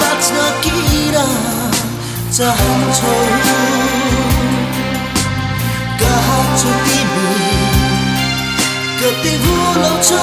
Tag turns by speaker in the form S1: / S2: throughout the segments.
S1: बाँच्न चाहन्छौ। कहाँ छौ तिमी? कति भुलाउँछौ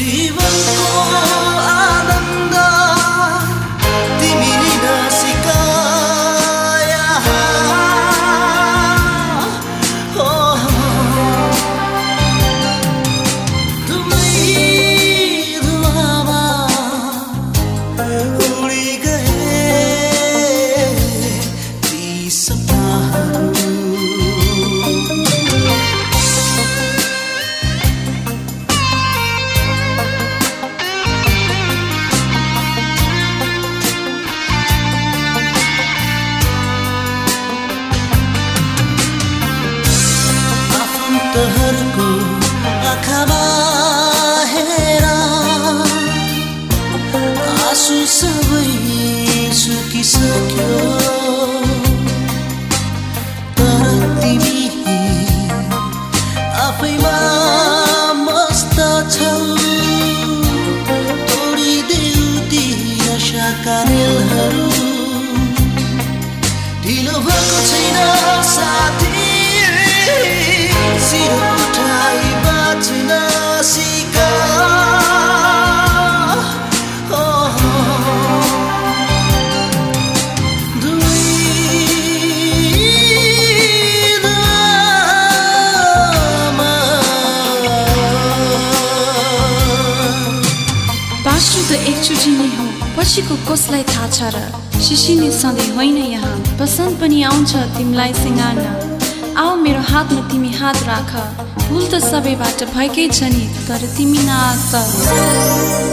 S1: 如意问过 आफन्तहरूको आँखामा
S2: एकचोटि नै हो। पछिको कसलाई थाहा छ र सिसिने सधैँ होइन यहाँ। पसन्द पनि आउँछ तिमीलाई सिँगार्न। आऊ मेरो हातमा तिमी हात राख। भुल त सबैबाट भएकै छ नि तर तिमी न त